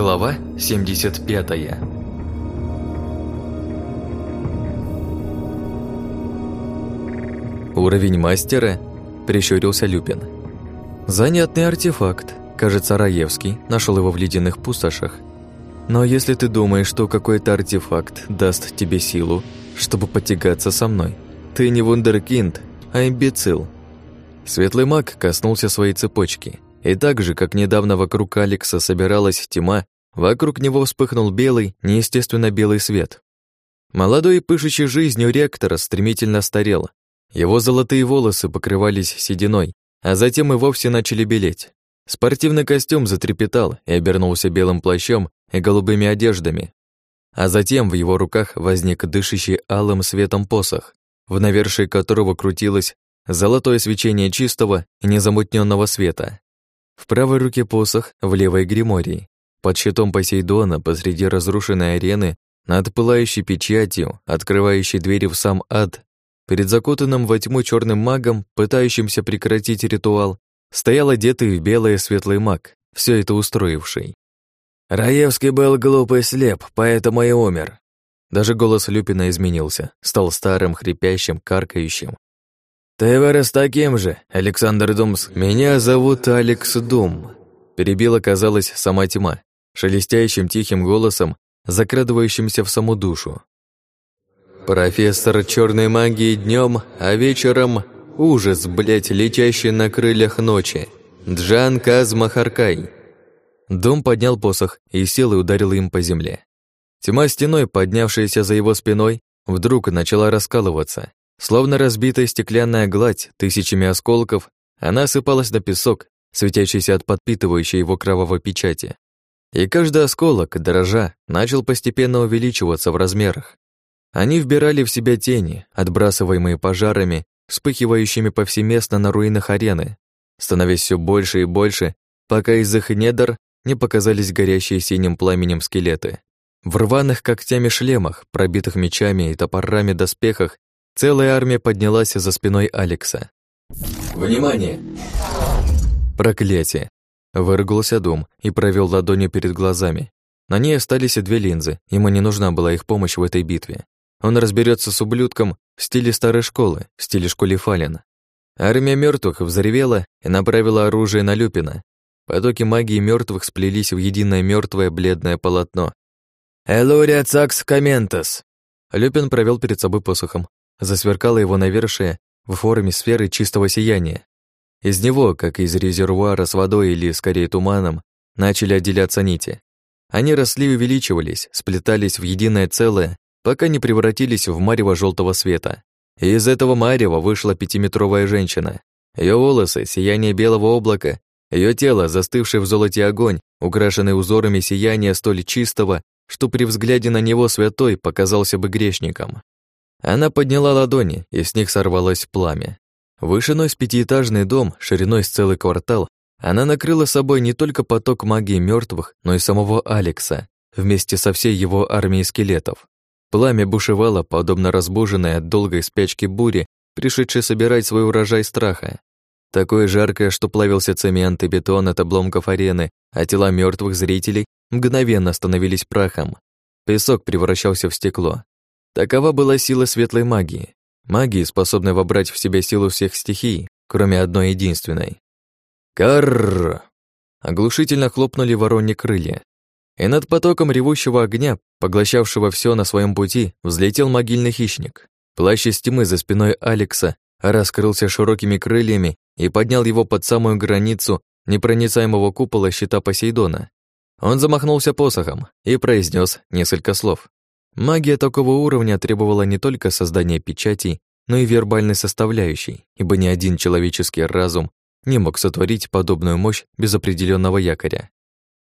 Глава 75 Уровень мастера? Прищурился Люпин. Занятный артефакт. Кажется, Раевский нашел его в ледяных пустошах. Но если ты думаешь, что какой-то артефакт даст тебе силу, чтобы потягаться со мной, ты не вундеркинд, а имбецил. Светлый маг коснулся своей цепочки – и так же, как недавно вокруг Алекса собиралась тьма, вокруг него вспыхнул белый, неестественно белый свет. Молодой и пышущий жизнью ректора стремительно старел. Его золотые волосы покрывались сединой, а затем и вовсе начали белеть. Спортивный костюм затрепетал и обернулся белым плащом и голубыми одеждами. А затем в его руках возник дышащий алым светом посох, в навершии которого крутилось золотое свечение чистого и незамутненного света. В правой руке посох, в левой гриморий. Под щитом Посейдона посреди разрушенной арены, над пылающей печатью, открывающей двери в сам ад, перед закутанным во тьму черным магом, пытающимся прекратить ритуал, стоял одетый в белое светлый маг, все это устроивший. «Раевский был глупый слеп, поэтому и умер». Даже голос Люпина изменился, стал старым, хрипящим, каркающим, «Ты вырос таким же, Александр Думс. Меня зовут Алекс Дум», — перебила, казалось, сама тьма, шелестящим тихим голосом, закрадывающимся в саму душу. «Профессор черной магии днем, а вечером ужас, блядь, летящий на крыльях ночи. Джан Казмахаркай». Дом поднял посох и и ударил им по земле. Тьма стеной, поднявшаяся за его спиной, вдруг начала раскалываться, Словно разбитая стеклянная гладь тысячами осколков, она осыпалась на песок, светящийся от подпитывающей его кровавой печати. И каждый осколок, дрожа, начал постепенно увеличиваться в размерах. Они вбирали в себя тени, отбрасываемые пожарами, вспыхивающими повсеместно на руинах арены, становясь все больше и больше, пока из их недр не показались горящие синим пламенем скелеты. В рваных когтями шлемах, пробитых мечами и топорами доспехах Целая армия поднялась за спиной Алекса. «Внимание!» Проклятие! Выругался Дум и провел ладонью перед глазами. На ней остались и две линзы, ему не нужна была их помощь в этой битве. Он разберется с ублюдком в стиле старой школы, в стиле школе Фалина. Армия мертвых взревела и направила оружие на Люпина. Потоки магии мертвых сплелись в единое мертвое бледное полотно. «Элурия Цакс Каментас!» Люпин провел перед собой посохом, засверкало его навершие в форме сферы чистого сияния. Из него, как из резервуара с водой или, скорее, туманом, начали отделяться нити. Они росли и увеличивались, сплетались в единое целое, пока не превратились в марево желтого света. И из этого марева вышла пятиметровая женщина. Ее волосы — сияние белого облака, ее тело, застывший в золоте огонь, украшенный узорами сияния столь чистого, что при взгляде на него святой показался бы грешником. Она подняла ладони, и с них сорвалось пламя. Вышиной с пятиэтажный дом, шириной с целый квартал, она накрыла собой не только поток магии мертвых, но и самого Алекса, вместе со всей его армией скелетов. Пламя бушевало, подобно разбуженной от долгой спячки бури, пришедшей собирать свой урожай страха. Такое жаркое, что плавился цемент и бетон от обломков арены, а тела мертвых зрителей мгновенно становились прахом. Песок превращался в стекло. Такова была сила светлой магии. Магии, способной вобрать в себя силу всех стихий, кроме одной единственной. Карр! Оглушительно хлопнули вороньи крылья. И над потоком ревущего огня, поглощавшего все на своем пути, взлетел могильный хищник. Плащ из тьмы за спиной Алекса раскрылся широкими крыльями и поднял его под самую границу непроницаемого купола щита Посейдона. Он замахнулся посохом и произнес несколько слов. Магия такого уровня требовала не только создания печатей, но и вербальной составляющей, ибо ни один человеческий разум не мог сотворить подобную мощь без определенного якоря.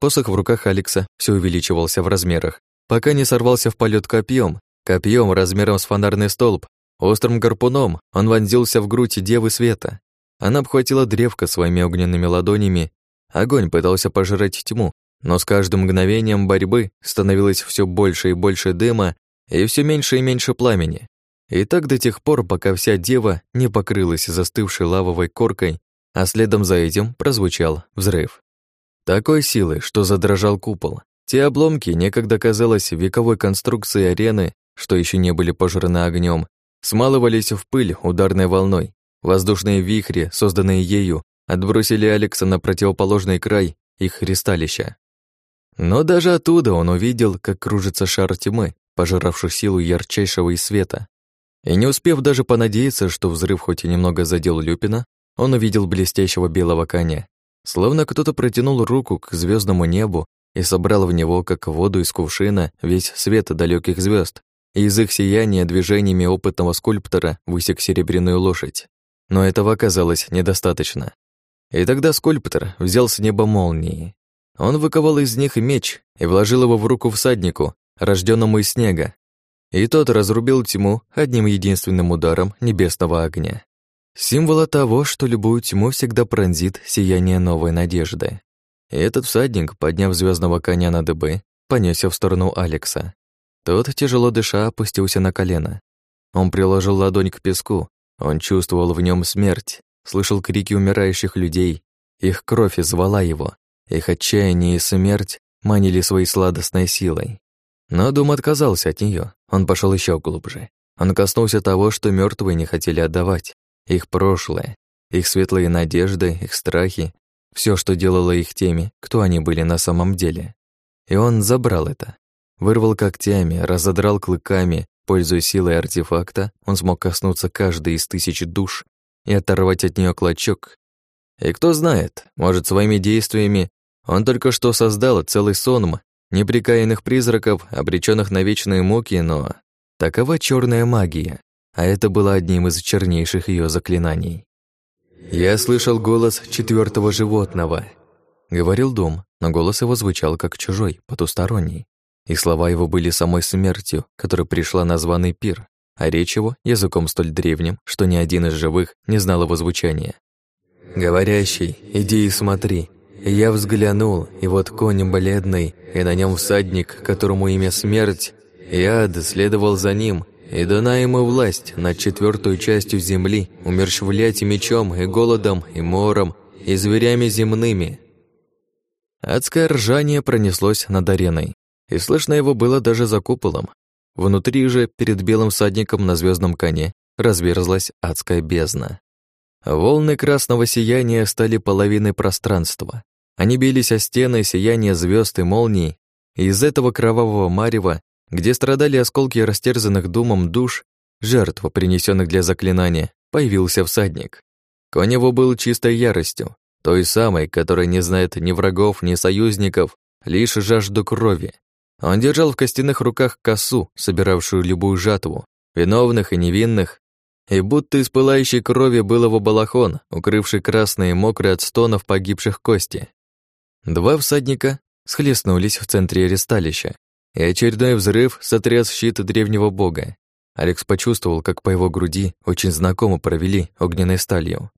Посох в руках Алекса все увеличивался в размерах, пока не сорвался в полет копьем, копьем размером с фонарный столб. Острым гарпуном он вонзился в грудь Девы Света. Она обхватила древко своими огненными ладонями. Огонь пытался пожрать тьму, но с каждым мгновением борьбы становилось все больше и больше дыма и все меньше и меньше пламени. И так до тех пор, пока вся дева не покрылась застывшей лавовой коркой, а следом за этим прозвучал взрыв. Такой силы, что задрожал купол, Те обломки, некогда казалось вековой конструкцией арены, что еще не были пожраны огнем, смалывались в пыль ударной волной. Воздушные вихри, созданные ею, отбросили Алекса на противоположный край их ристалища. Но даже оттуда он увидел, как кружится шар тьмы, пожиравший силу ярчайшего из света. И не успев даже понадеяться, что взрыв хоть и немного задел Люпина, он увидел блестящего белого коня. Словно кто-то протянул руку к звездному небу и собрал в него, как воду из кувшина, весь свет далеких звезд, и из их сияния движениями опытного скульптора высек серебряную лошадь. Но этого оказалось недостаточно. И тогда скульптор взял с неба молнии. Он выковал из них меч и вложил его в руку всаднику, рожденному из снега. И тот разрубил тьму одним единственным ударом небесного огня. Символа того, что любую тьму всегда пронзит сияние новой надежды. И этот всадник, подняв звездного коня на дыбы, понесся в сторону Алекса. Тот, тяжело дыша, опустился на колено. Он приложил ладонь к песку, он чувствовал в нем смерть, слышал крики умирающих людей, их кровь звала его, их отчаяние и смерть манили своей сладостной силой. Но Дум отказался от нее. он пошел еще глубже. Он коснулся того, что мертвые не хотели отдавать, их прошлое, их светлые надежды, их страхи, все, что делало их теми, кто они были на самом деле. И он забрал это. Вырвал когтями, разодрал клыками, пользуясь силой артефакта, он смог коснуться каждой из тысяч душ и оторвать от нее клочок. И кто знает, может, своими действиями он только что создал целый сонм неприкаянных призраков, обреченных на вечные муки, но такова черная магия, а это было одним из чернейших ее заклинаний. «Я слышал голос четвертого животного», — говорил Дом, но голос его звучал как чужой, потусторонний и слова его были самой смертью, которая пришла на званый пир, а речь его — языком столь древним, что ни один из живых не знал его звучания. «Говорящий, иди и смотри». Я взглянул, и вот конь бледный, и на нем всадник, которому имя смерть, и ад следовал за ним, и дана ему власть над четвертую частью земли, умерщвлять и мечом, и голодом, и мором, и зверями земными. Адское ржание пронеслось над ареной и слышно его было даже за куполом. Внутри же, перед белым всадником на звездном коне, разверзлась адская бездна. Волны красного сияния стали половиной пространства. Они бились о стены сияния звезд и молний, и из этого кровавого марева, где страдали осколки растерзанных думом душ, жертва, принесенных для заклинания, появился всадник. Конь его был чистой яростью, той самой, которая не знает ни врагов, ни союзников, лишь жажду крови. Он держал в костяных руках косу, собиравшую любую жатву, виновных и невинных, и будто из пылающей крови был его балахон, укрывший красные мокрые от стонов погибших кости. Два всадника схлестнулись в центре аресталища, и очередной взрыв сотряс щит древнего бога. Алекс почувствовал, как по его груди очень знакомо провели огненной сталью.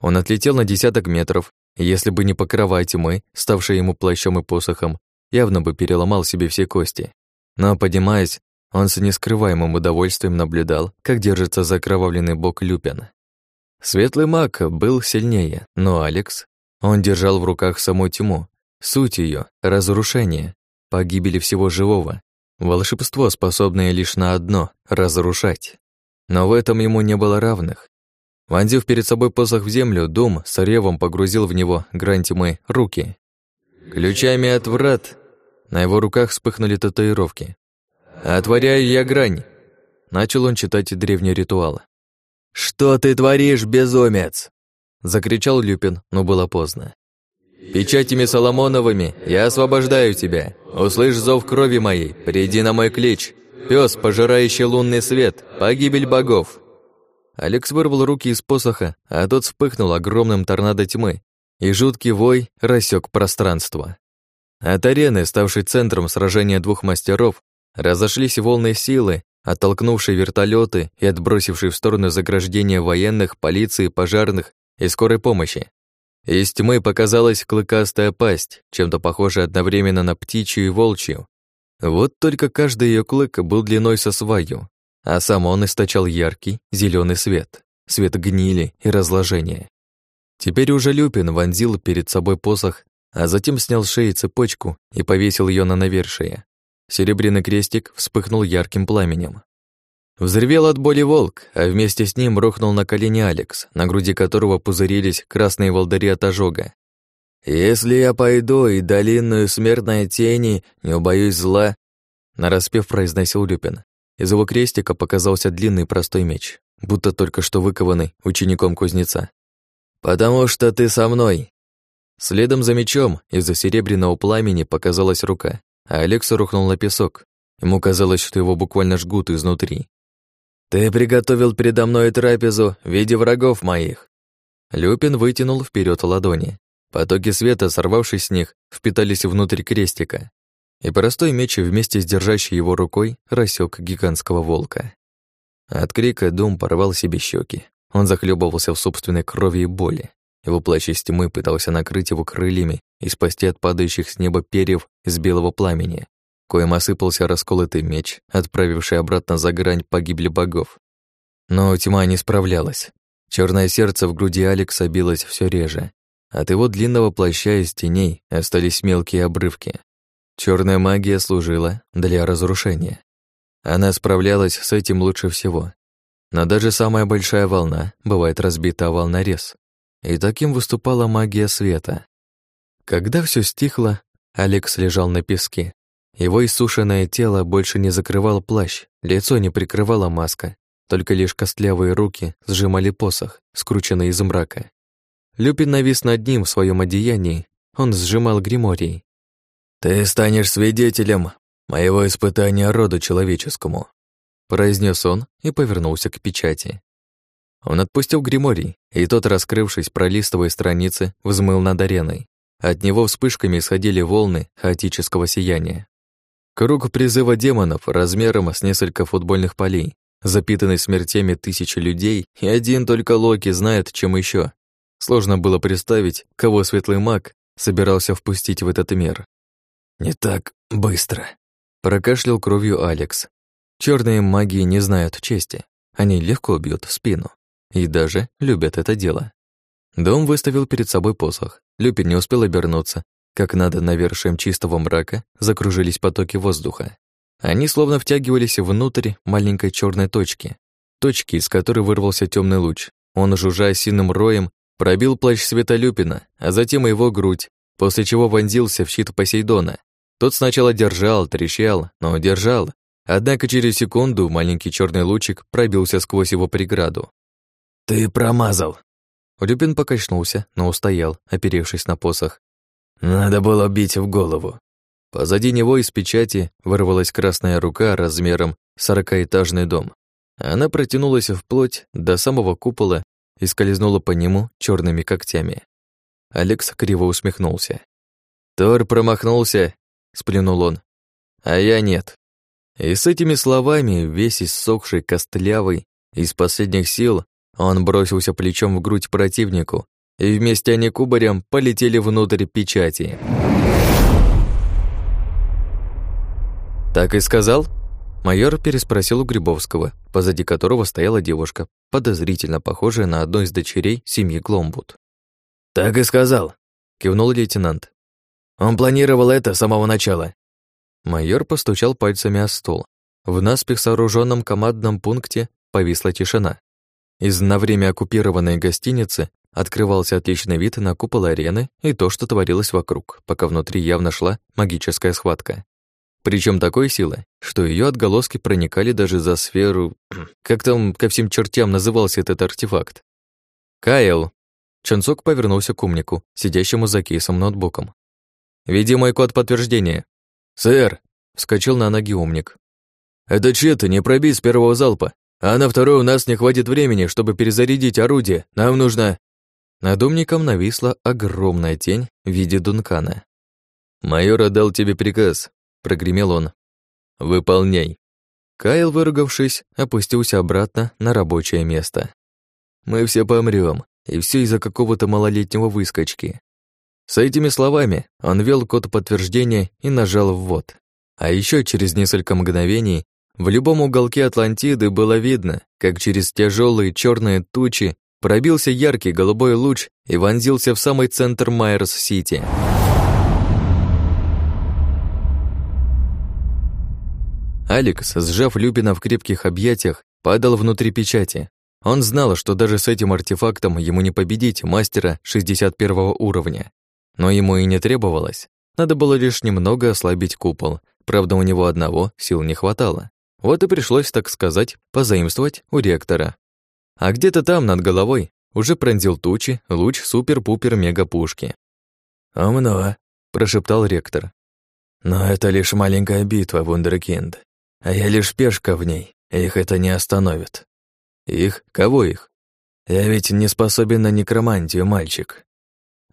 Он отлетел на десяток метров, и если бы не покрова тьмы, ставшая ему плащом и посохом, явно бы переломал себе все кости. Но, поднимаясь, он с нескрываемым удовольствием наблюдал, как держится закровавленный бок Люпин. Светлый маг был сильнее, но Алекс, он держал в руках саму тьму, суть ее разрушение, погибели всего живого, волшебство, способное лишь на одно — разрушать. Но в этом ему не было равных. Вонзив перед собой посох в землю, Дум с ревом погрузил в него грань тьмы руки. Ключами от врат на его руках вспыхнули татуировки. «Отворяю я грань!» Начал он читать древний ритуал. «Что ты творишь, безумец?» Закричал Люпин, но было поздно. «Печатями Соломоновыми я освобождаю тебя. Услышь зов крови моей, приди на мой клич. Пес, пожирающий лунный свет, погибель богов». Алекс вырвал руки из посоха, а тот вспыхнул огромным торнадо тьмы, и жуткий вой рассек пространство. От арены, ставшей центром сражения двух мастеров, разошлись волны силы, оттолкнувшие вертолеты и отбросившие в сторону заграждения военных, полиции, пожарных и скорой помощи. Из тьмы показалась клыкастая пасть, чем-то похожая одновременно на птичью и волчью. Вот только каждый ее клык был длиной со сваю, а сам он источал яркий зеленый свет, свет гнили и разложения. Теперь уже Люпин вонзил перед собой посох а затем снял с шеи цепочку и повесил ее на навершие. Серебряный крестик вспыхнул ярким пламенем. Взревел от боли волк, а вместе с ним рухнул на колени Алекс, на груди которого пузырились красные волдыри от ожога. «Если я пойду и долинную смертной тени, не убоюсь зла», нараспев произносил Люпин. Из его крестика показался длинный простой меч, будто только что выкованный учеником кузнеца. «Потому что ты со мной!» Следом за мечом из-за серебряного пламени показалась рука, а Алекс рухнул на песок. Ему казалось, что его буквально жгут изнутри. «Ты приготовил передо мной трапезу в виде врагов моих!» Люпин вытянул вперед ладони. Потоки света, сорвавшись с них, впитались внутрь крестика, и простой меч вместе с держащей его рукой рассек гигантского волка. От крика Дум порвал себе щеки. Он захлебывался в собственной крови и боли. Его плащ из тьмы пытался накрыть его крыльями и спасти от падающих с неба перьев из белого пламени, коим осыпался расколотый меч, отправивший обратно за грань погибли богов. Но тьма не справлялась. Черное сердце в груди Алекса билось все реже. От его длинного плаща из теней остались мелкие обрывки. Черная магия служила для разрушения. Она справлялась с этим лучше всего. Но даже самая большая волна бывает разбита волнорез. И таким выступала магия света. Когда все стихло, Алекс лежал на песке, его иссушенное тело больше не закрывало плащ, лицо не прикрывала маска, только лишь костлявые руки сжимали посох, скрученный из мрака. Люпин навис над ним в своем одеянии, он сжимал гриморий. «Ты станешь свидетелем моего испытания роду человеческому», произнес он и повернулся к печати. Он отпустил гриморий, и тот, раскрывшись, пролистывая страницы, взмыл над ареной. От него вспышками исходили волны хаотического сияния. Круг призыва демонов размером с несколько футбольных полей, запитанный смертями тысячи людей, и один только Локи знает, чем еще. Сложно было представить, кого светлый маг собирался впустить в этот мир. «Не так быстро», — прокашлял кровью Алекс. Черные маги не знают чести. Они легко бьют в спину. И даже любят это дело. Дом выставил перед собой посох. Люпин не успел обернуться, как надо навершием чистого мрака закружились потоки воздуха. Они словно втягивались внутрь маленькой черной точки, точки, из которой вырвался темный луч. Он, жужжа синым роем, пробил плащ Светолюпина, а затем его грудь, после чего вонзился в щит Посейдона. Тот сначала держал, трещал, но держал. Однако через секунду маленький черный лучик пробился сквозь его преграду. «Ты промазал!» Люпин покачнулся, но устоял, оперевшись на посох, надо было бить в голову. Позади него из печати вырвалась красная рука размером сорокаэтажный дом. Она протянулась вплоть до самого купола и скользнула по нему черными когтями. Алекс криво усмехнулся. «Тор промахнулся», — сплюнул он, — «а я нет». И с этими словами, весь иссохший, костлявый, из последних сил, он бросился плечом в грудь противнику, и вместе они кубарем полетели внутрь печати. «Так и сказал?» Майор переспросил у Грибовского, позади которого стояла девушка, подозрительно похожая на одну из дочерей семьи Гломбут. «Так и сказал», — кивнул лейтенант. «Он планировал это с самого начала». Майор постучал пальцами о стол. В наспех сооруженном командном пункте повисла тишина. Из на время оккупированной гостиницы открывался отличный вид на купол арены и то, что творилось вокруг, пока внутри явно шла магическая схватка. Причем такой силы, что ее отголоски проникали даже за сферу... Как там ко всем чертям назывался этот артефакт? «Кайл!» Чонсок повернулся к умнику, сидящему за кейсом ноутбуком. «Веди мой код подтверждения». «Сэр!» — вскочил на ноги умник. «Это чьи-то не пробить с первого залпа, а на второй у нас не хватит времени, чтобы перезарядить орудие. Нам нужно...» Над умником нависла огромная тень в виде Дункана. «Майор отдал тебе приказ», — прогремел он. «Выполняй». Кайл, выругавшись, опустился обратно на рабочее место. «Мы все помрем, и все из-за какого-то малолетнего выскочки». С этими словами он ввел код подтверждения и нажал «ввод». А еще через несколько мгновений в любом уголке Атлантиды было видно, как через тяжелые черные тучи Пробился яркий голубой луч и вонзился в самый центр Майерс-Сити. Алекс, сжав Любина в крепких объятиях, падал внутри печати. Он знал, что даже с этим артефактом ему не победить мастера 61 уровня. Но ему и не требовалось. Надо было лишь немного ослабить купол. Правда, у него одного сил не хватало. Вот и пришлось, так сказать, позаимствовать у ректора. А где-то там, над головой, уже пронзил тучи луч супер-пупер-мега-пушки. «Умно», — прошептал ректор. «Но это лишь маленькая битва, вундеркинд. А я лишь пешка в ней, их это не остановит». «Их? Кого их?» «Я ведь не способен на некромантию, мальчик».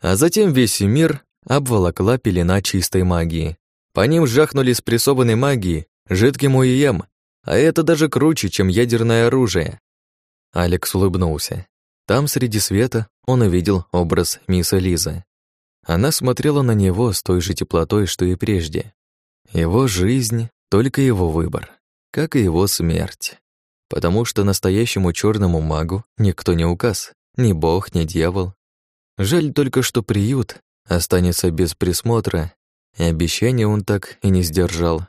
А затем весь мир обволокла пелена чистой магии. По ним жахнули спрессованной магии, жидким уем, а это даже круче, чем ядерное оружие. Алекс улыбнулся. Там, среди света, он увидел образ мисс Лизы. Она смотрела на него с той же теплотой, что и прежде. Его жизнь — только его выбор, как и его смерть. Потому что настоящему черному магу никто не указ, ни бог, ни дьявол. Жаль только, что приют останется без присмотра, и обещания он так и не сдержал.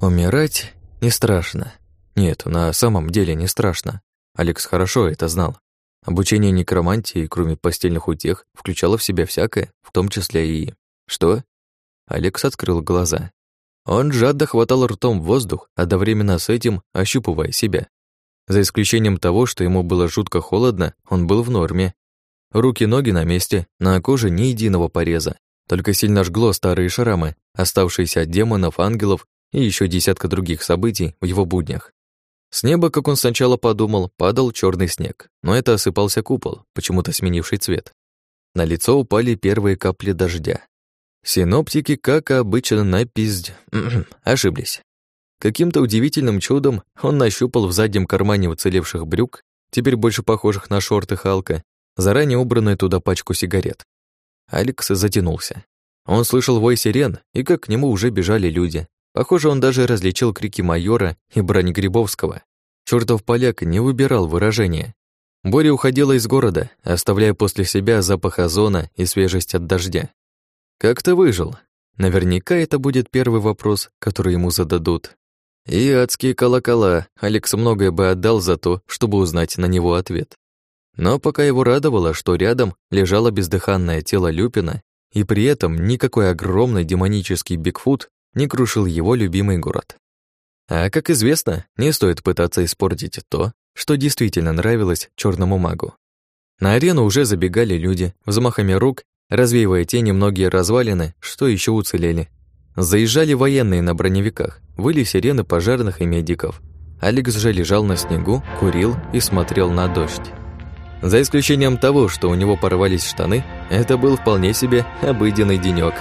Умирать не страшно. Нет, на самом деле не страшно. Алекс хорошо это знал. Обучение некромантии, кроме постельных утех, включало в себя всякое, в том числе и... Что? Алекс открыл глаза. Он жадно хватал ртом воздух, одновременно с этим ощупывая себя. За исключением того, что ему было жутко холодно, он был в норме. Руки-ноги на месте, на коже ни единого пореза. Только сильно жгло старые шрамы, оставшиеся от демонов, ангелов и еще десятка других событий в его буднях. С неба, как он сначала подумал, падал черный снег, но это осыпался купол, почему-то сменивший цвет. На лицо упали первые капли дождя. Синоптики, как обычно, напизд... ошиблись. Каким-то удивительным чудом он нащупал в заднем кармане уцелевших брюк, теперь больше похожих на шорты Халка, заранее убранную туда пачку сигарет. Алекс затянулся. Он слышал вой сирен, и как к нему уже бежали люди. Похоже, он даже различил крики майора и Бронегрибовского. Чёртов поляк не выбирал выражения. Боря уходила из города, оставляя после себя запах озона и свежесть от дождя. «Как ты выжил?» Наверняка это будет первый вопрос, который ему зададут. И адские колокола, Алекс многое бы отдал за то, чтобы узнать на него ответ. Но пока его радовало, что рядом лежало бездыханное тело Люпина, и при этом никакой огромный демонический Бигфут не крушил его любимый город. А как известно, не стоит пытаться испортить то, что действительно нравилось черному магу. На арену уже забегали люди, взмахами рук, развеивая те немногие развалины, что еще уцелели. Заезжали военные на броневиках, выли сирены пожарных и медиков. Алекс же лежал на снегу, курил и смотрел на дождь. За исключением того, что у него порвались штаны, это был вполне себе обыденный денёк.